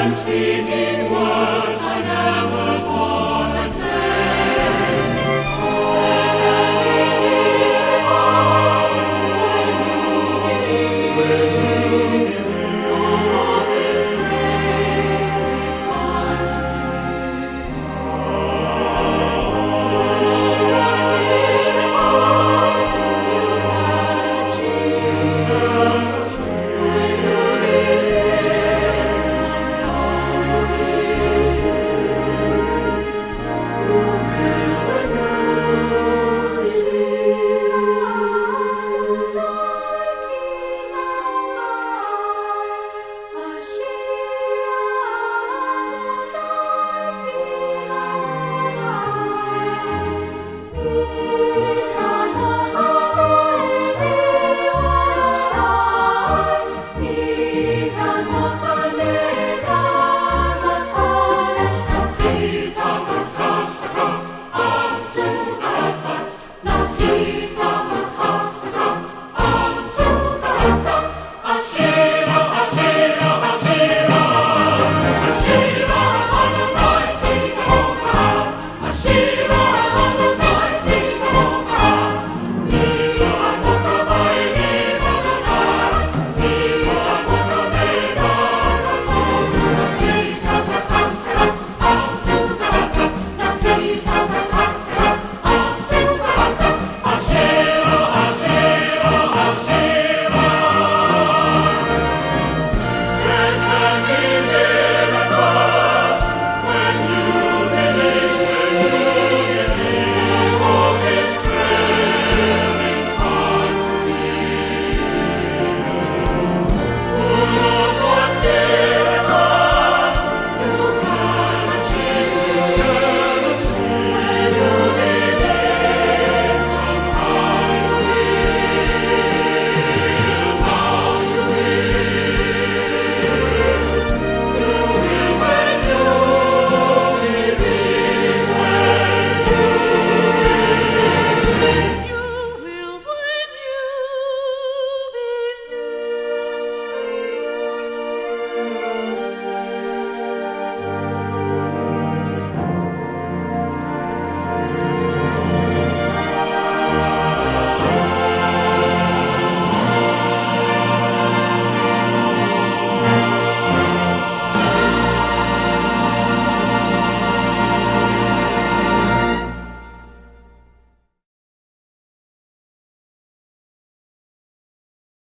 Dein begin.